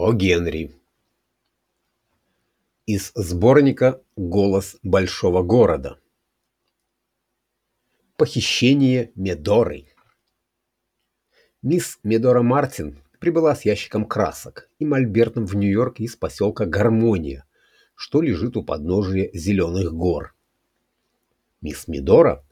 О. Генри. Из сборника «Голос большого города». Похищение Медоры. Мисс Медора Мартин прибыла с ящиком красок и мольбертом в Нью-Йорк из поселка Гармония, что лежит у подножия Зеленых гор. Мисс Медора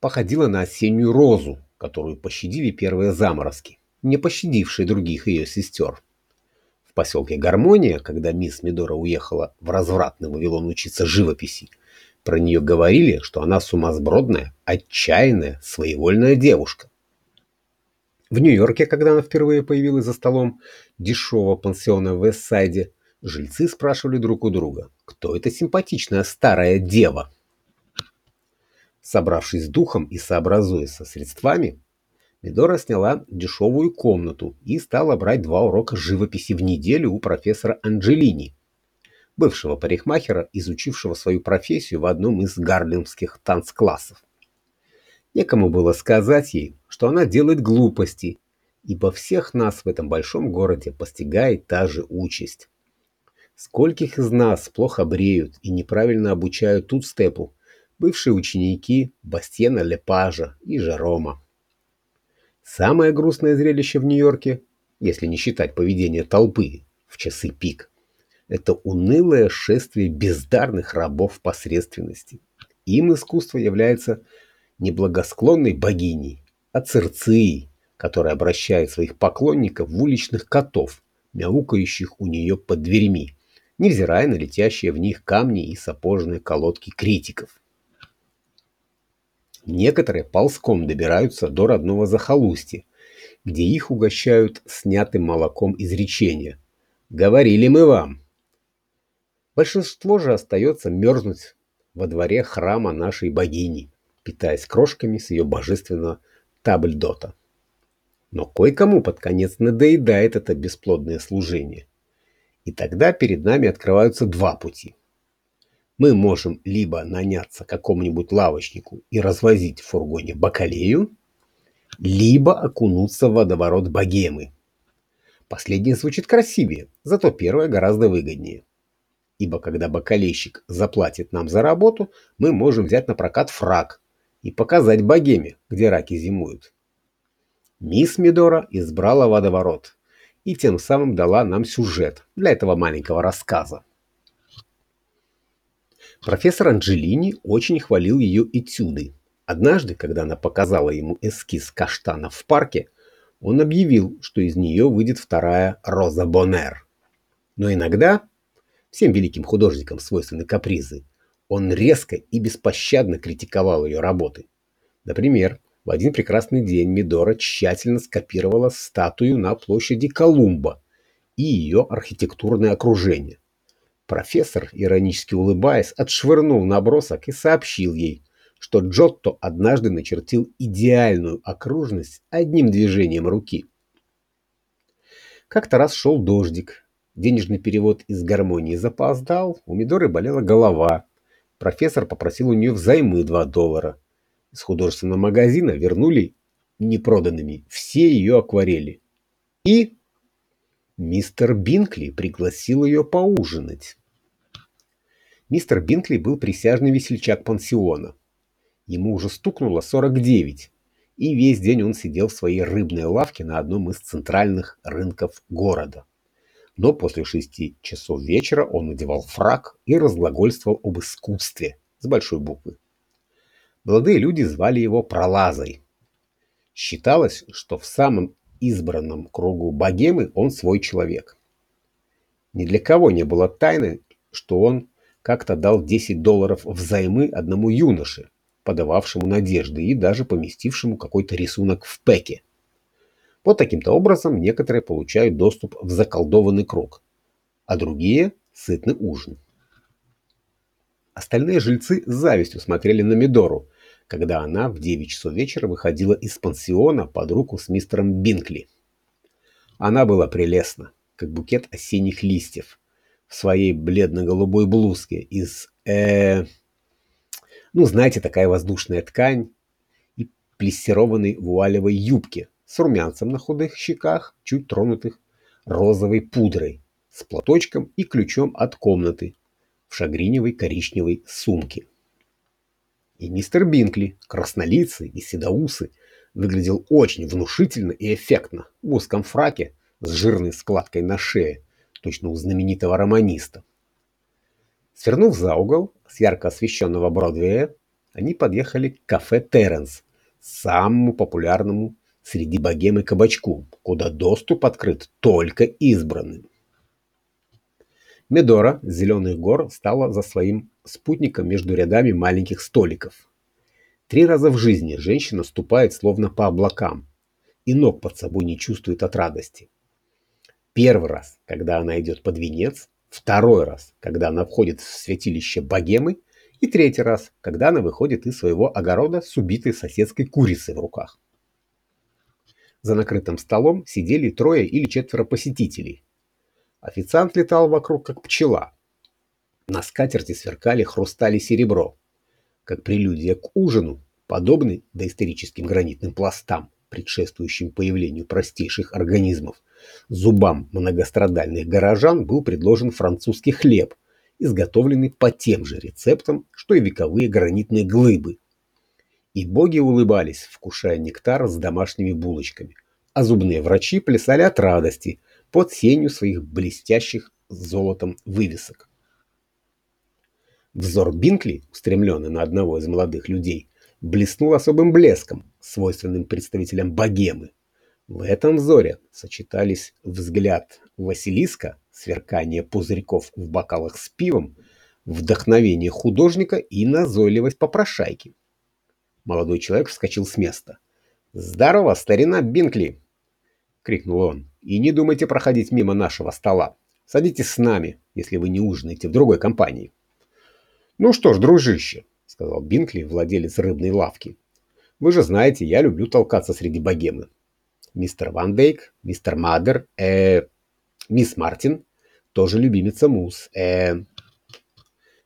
походила на осеннюю розу, которую пощадили первые заморозки, не пощадившие других ее сестер. Поселке Гармония, когда мисс Медора уехала в развратный Вавилон учиться живописи, про нее говорили, что она сумасбродная, отчаянная, своевольная девушка. В Нью-Йорке, когда она впервые появилась за столом дешевого пансиона в Вестсайде, жильцы спрашивали друг у друга, кто эта симпатичная старая дева. Собравшись с духом и сообразуясь со средствами, Медора сняла дешевую комнату и стала брать два урока живописи в неделю у профессора Анджелини, бывшего парикмахера, изучившего свою профессию в одном из гарлемских танцклассов. Некому было сказать ей, что она делает глупости, ибо всех нас в этом большом городе постигает та же участь. Скольких из нас плохо бреют и неправильно обучают тут степу, бывшие ученики Бастьена Лепажа и Жерома. Самое грустное зрелище в Нью-Йорке, если не считать поведение толпы в часы пик, это унылое шествие бездарных рабов посредственности. Им искусство является неблагосклонной богиней, а Цирцией, которая обращает своих поклонников в уличных котов, мяукающих у нее под дверьми, невзирая на летящие в них камни и сапожные колодки критиков. Некоторые ползком добираются до родного захолустья, где их угощают снятым молоком изречения. «Говорили мы вам!» Большинство же остается мерзнуть во дворе храма нашей богини, питаясь крошками с ее божественного табльдота. Но кое-кому под конец надоедает это бесплодное служение. И тогда перед нами открываются два пути. Мы можем либо наняться какому-нибудь лавочнику и развозить в фургоне бакалею, либо окунуться в водоворот богемы. Последнее звучит красивее, зато первое гораздо выгоднее. Ибо когда бакалейщик заплатит нам за работу, мы можем взять на прокат фраг и показать богеме, где раки зимуют. Мисс Мидора избрала водоворот и тем самым дала нам сюжет для этого маленького рассказа. Профессор Анджелини очень хвалил ее этюды. Однажды, когда она показала ему эскиз каштанов в парке, он объявил, что из нее выйдет вторая Роза Боннер. Но иногда, всем великим художникам свойственны капризы, он резко и беспощадно критиковал ее работы. Например, в один прекрасный день Мидора тщательно скопировала статую на площади Колумба и ее архитектурное окружение. Профессор, иронически улыбаясь, отшвырнул набросок и сообщил ей, что Джотто однажды начертил идеальную окружность одним движением руки. Как-то раз шел дождик. Денежный перевод из гармонии запоздал, у Мидоры болела голова, профессор попросил у нее взаймы 2 доллара. Из художественного магазина вернули непроданными все ее акварели. И мистер Бинкли пригласил ее поужинать. Мистер Бинкли был присяжный весельчак пансиона. Ему уже стукнуло 49, и весь день он сидел в своей рыбной лавке на одном из центральных рынков города но после шести часов вечера он надевал фрак и разглагольствовал об искусстве с большой буквы. Молодые люди звали его Пролазой. Считалось, что в самом избранном кругу богемы он свой человек. Ни для кого не было тайны, что он как-то дал 10 долларов взаймы одному юноше, подававшему надежды и даже поместившему какой-то рисунок в пеке. Вот таким-то образом некоторые получают доступ в заколдованный круг, а другие – сытный ужин. Остальные жильцы с завистью смотрели на Мидору, когда она в 9 часов вечера выходила из пансиона под руку с мистером Бинкли. Она была прелестна, как букет осенних листьев, в своей бледно-голубой блузке из, э, ну, знаете, такая воздушная ткань и плессированной вуалевой юбке с румянцем на худых щеках, чуть тронутых розовой пудрой, с платочком и ключом от комнаты в шагриневой коричневой сумке. И мистер Бинкли, краснолицый и седоусый, выглядел очень внушительно и эффектно в узком фраке с жирной складкой на шее, точно у знаменитого романиста. Свернув за угол с ярко освещенного Бродвея, они подъехали к кафе «Терренс», самому популярному среди богемы кабачку, куда доступ открыт только избранным. Медора с Зеленых гор стала за своим спутником между рядами маленьких столиков. Три раза в жизни женщина ступает словно по облакам и ног под собой не чувствует от радости. Первый раз, когда она идет под венец, второй раз, когда она входит в святилище богемы, и третий раз, когда она выходит из своего огорода с убитой соседской курицей в руках. За накрытым столом сидели трое или четверо посетителей. Официант летал вокруг, как пчела. На скатерти сверкали хрустали серебро. Как прелюдия к ужину, подобный доисторическим гранитным пластам, предшествующим появлению простейших организмов, зубам многострадальных горожан был предложен французский хлеб, изготовленный по тем же рецептам, что и вековые гранитные глыбы. И боги улыбались, вкушая нектар с домашними булочками, а зубные врачи плясали от радости под сенью своих блестящих золотом вывесок. Взор Бинкли, устремленный на одного из молодых людей, блеснул особым блеском, свойственным представителям богемы. В этом взоре сочетались взгляд Василиска, сверкание пузырьков в бокалах с пивом, вдохновение художника и назойливость попрошайки. Молодой человек вскочил с места. «Здорово, старина Бинкли!» — крикнул он. «И не думайте проходить мимо нашего стола. Садитесь с нами, если вы не ужинаете в другой компании». «Ну что ж, дружище», — сказал Бинкли, владелец рыбной лавки. «Вы же знаете, я люблю толкаться среди богемы. Мистер Ван Дейк, мистер Мадер, э, мисс Мартин, тоже любимица Мус, э...»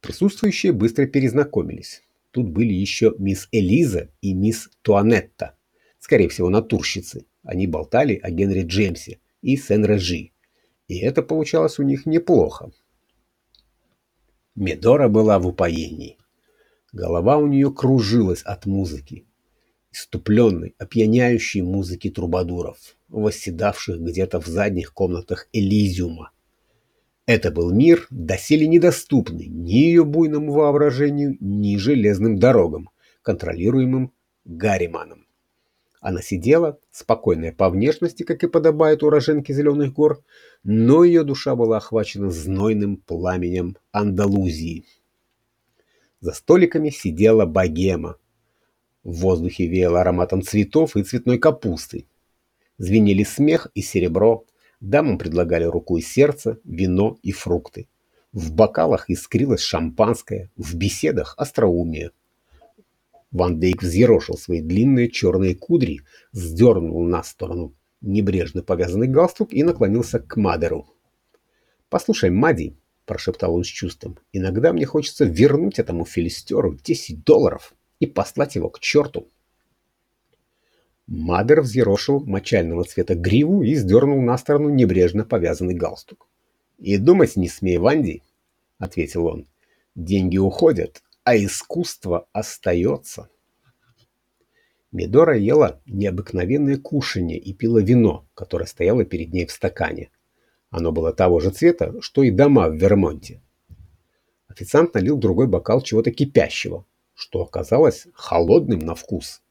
Присутствующие быстро перезнакомились. Тут были еще мисс Элиза и мисс Туанетта, скорее всего, натурщицы. Они болтали о Генри Джеймсе и Сен-Режи. И это получалось у них неплохо. Медора была в упоении. Голова у нее кружилась от музыки. Иступленной, опьяняющей музыки трубадуров, восседавших где-то в задних комнатах Элизиума. Это был мир, доселе недоступный ни ее буйному воображению, ни железным дорогам, контролируемым Гарриманом. Она сидела, спокойная по внешности, как и подобает уроженке Зеленых гор, но ее душа была охвачена знойным пламенем Андалузии. За столиками сидела богема. В воздухе веяло ароматом цветов и цветной капусты. Звенели смех и серебро, дамам предлагали руку и сердце, вино и фрукты. В бокалах искрилось шампанское, в беседах остроумие. Ван Дейк взъерошил свои длинные черные кудри, сдернул на сторону небрежно повязанный галстук и наклонился к Мадеру. «Послушай, Мади», — прошептал он с чувством, — «иногда мне хочется вернуть этому филистеру 10 долларов и послать его к черту». Мадер взъерошил мочального цвета гриву и сдернул на сторону небрежно повязанный галстук. «И думать не смей, Ванди», — ответил он. «Деньги уходят, а искусство остается. Медора ела необыкновенное кушанье и пила вино, которое стояло перед ней в стакане. Оно было того же цвета, что и дома в Вермонте. Официант налил другой бокал чего-то кипящего, что оказалось холодным на вкус.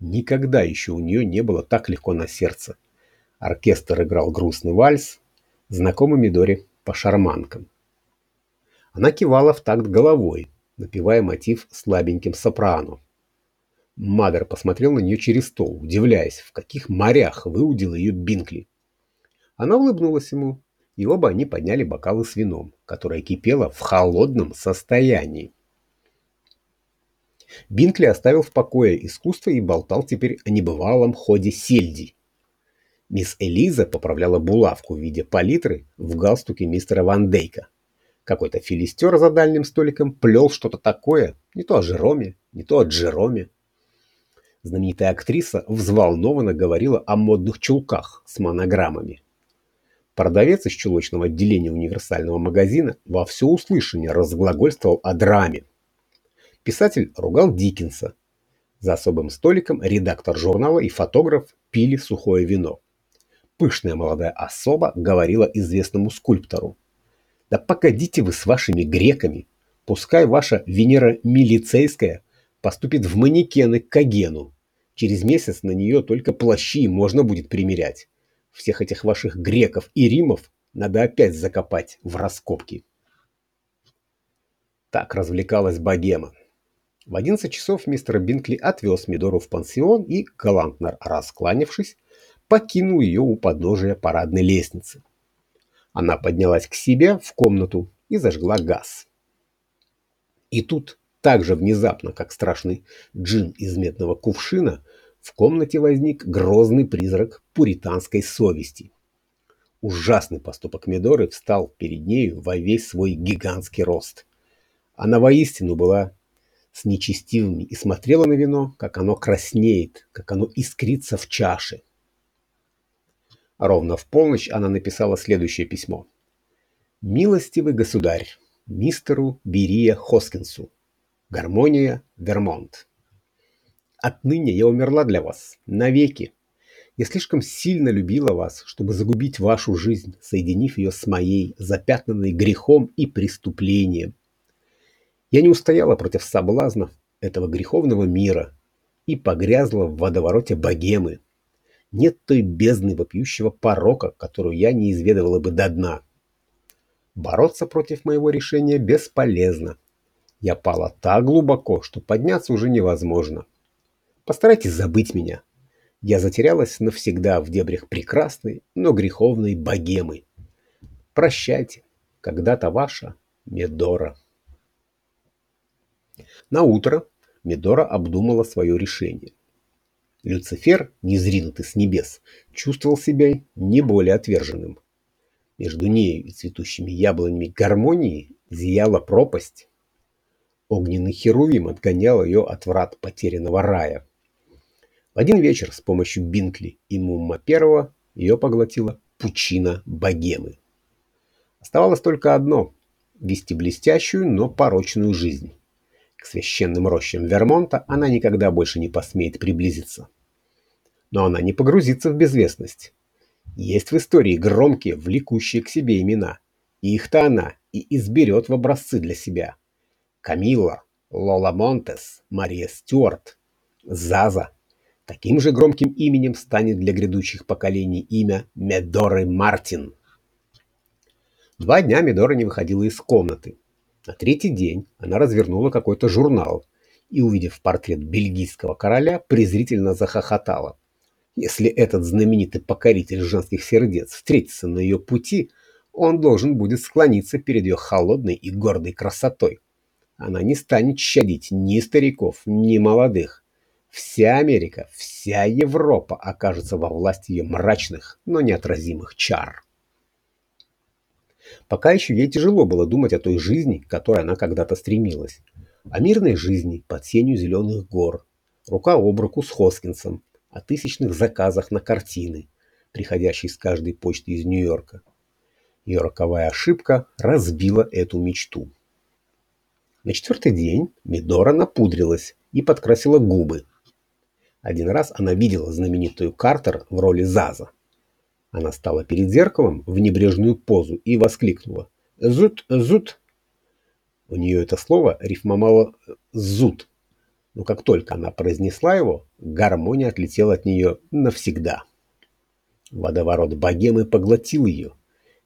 Никогда еще у нее не было так легко на сердце. Оркестр играл грустный вальс, знакомый Мидоре по шарманкам. Она кивала в такт головой, напевая мотив слабеньким сопрано. Мадер посмотрел на нее через стол, удивляясь, в каких морях выудил ее Бинкли. Она улыбнулась ему, и оба они подняли бокалы с вином, которое кипело в холодном состоянии. Бинкли оставил в покое искусство и болтал теперь о небывалом ходе сельди. Мисс Элиза поправляла булавку в виде палитры в галстуке мистера Ван Дейка. Какой-то филистер за дальним столиком плел что-то такое, не то о Жероме, не то о Джероме. Знаменитая актриса взволнованно говорила о модных чулках с монограммами. Продавец из чулочного отделения универсального магазина во всеуслышание разглагольствовал о драме. Писатель ругал Диккенса. За особым столиком редактор журнала и фотограф пили сухое вино. Пышная молодая особа говорила известному скульптору. «Да погодите вы с вашими греками! Пускай ваша Венера Милицейская поступит в манекены к Кагену. Через месяц на нее только плащи можно будет примерять. Всех этих ваших греков и римов надо опять закопать в раскопки. Так развлекалась богема. В 11 часов мистер Бинкли отвез Мидору в пансион и, галантно раскланившись, покинул ее у подножия парадной лестницы. Она поднялась к себе в комнату и зажгла газ. И тут, так же внезапно, как страшный джин из медного кувшина, в комнате возник грозный призрак пуританской совести. Ужасный поступок Медоры встал перед нею во весь свой гигантский рост. Она воистину была с нечестивыми и смотрела на вино, как оно краснеет, как оно искрится в чаше. Ровно в полночь она написала следующее письмо. «Милостивый государь, мистеру Берия Хоскинсу. Гармония, Вермонт. Отныне я умерла для вас, навеки. Я слишком сильно любила вас, чтобы загубить вашу жизнь, соединив ее с моей, запятнанной грехом и преступлением. Я не устояла против соблазнов этого греховного мира и погрязла в водовороте богемы. Нет той бездны вопиющего порока, которую я не изведывала бы до дна. Бороться против моего решения бесполезно. Я пала так глубоко, что подняться уже невозможно. Постарайтесь забыть меня. Я затерялась навсегда в дебрях прекрасной, но греховной богемы. Прощайте, когда-то ваша Медора. На утро Медора обдумала свое решение. Люцифер, незринутый с небес, чувствовал себя не более отверженным. Между нею и цветущими яблонями гармонии зияла пропасть. Огненный херувим отгонял ее от врат потерянного рая. В один вечер с помощью Бинкли и Мумма Первого ее поглотила пучина богемы. Оставалось только одно – вести блестящую, но порочную жизнь. К священным рощам Вермонта она никогда больше не посмеет приблизиться. Но она не погрузится в безвестность. Есть в истории громкие, влекущие к себе имена. И их-то она и изберет в образцы для себя. Камилла, Лола Монтес, Мария Стюарт, Заза – Таким же громким именем станет для грядущих поколений имя Медоры Мартин. Два дня Медора не выходила из комнаты. На третий день она развернула какой-то журнал и, увидев портрет бельгийского короля, презрительно захохотала. Если этот знаменитый покоритель женских сердец встретится на ее пути, он должен будет склониться перед ее холодной и гордой красотой. Она не станет щадить ни стариков, ни молодых. Вся Америка, вся Европа окажется во власти ее мрачных, но неотразимых чар. Пока еще ей тяжело было думать о той жизни, к которой она когда-то стремилась. О мирной жизни под сенью зеленых гор, рука об руку с Хоскинсом, о тысячных заказах на картины, приходящие с каждой почты из Нью-Йорка. Ее роковая ошибка разбила эту мечту. На четвертый день Мидора напудрилась и подкрасила губы, один раз она видела знаменитую Картер в роли Заза. Она стала перед зеркалом в небрежную позу и воскликнула «Зут, зут!». У нее это слово рифмовало «зут», но как только она произнесла его, гармония отлетела от нее навсегда. Водоворот богемы поглотил ее.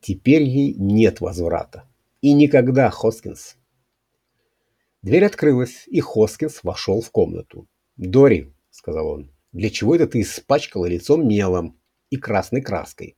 Теперь ей нет возврата. И никогда, Хоскинс. Дверь открылась, и Хоскинс вошел в комнату. «Дори, сказал он. «Для чего это ты испачкала лицом мелом и красной краской?»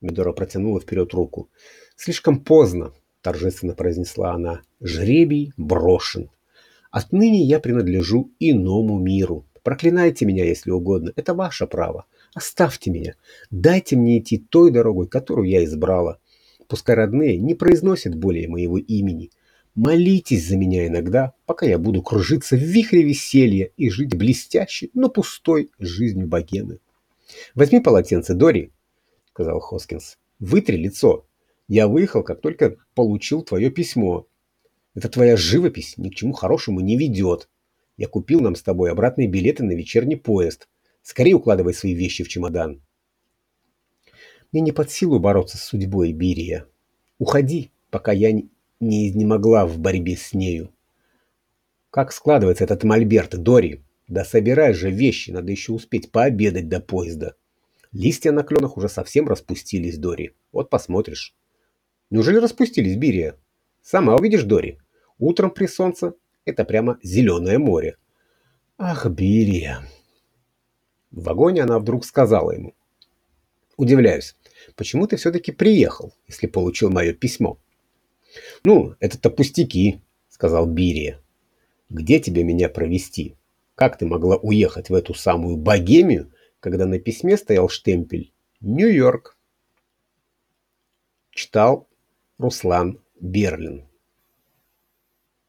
Медора протянула вперед руку. «Слишком поздно», — торжественно произнесла она. «Жребий брошен. Отныне я принадлежу иному миру. Проклинайте меня, если угодно. Это ваше право. Оставьте меня. Дайте мне идти той дорогой, которую я избрала. Пускай родные не произносят более моего имени. Молитесь за меня иногда, пока я буду кружиться в вихре веселья и жить блестящей, но пустой жизнью богемы. «Возьми полотенце, Дори», — сказал Хоскинс. Вытри лицо. Я выехал, как только получил твое письмо. Эта твоя живопись ни к чему хорошему не ведет. Я купил нам с тобой обратные билеты на вечерний поезд. Скорее укладывай свои вещи в чемодан. Мне не под силу бороться с судьбой, Бирия. Уходи, пока я не изнемогла в борьбе с нею. Как складывается этот мольберт, Дори? Да собирай же вещи, надо еще успеть пообедать до поезда. Листья на кленах уже совсем распустились, Дори. Вот посмотришь. Неужели распустились, Бирия? Сама увидишь, Дори. Утром при солнце это прямо зеленое море. Ах, Бирия. В вагоне она вдруг сказала ему. Удивляюсь, почему ты все-таки приехал, если получил мое письмо? Ну, это-то пустяки, сказал Бирия. Где тебе меня провести? Как ты могла уехать в эту самую богемию, когда на письме стоял штемпель «Нью-Йорк»? Читал Руслан Берлин.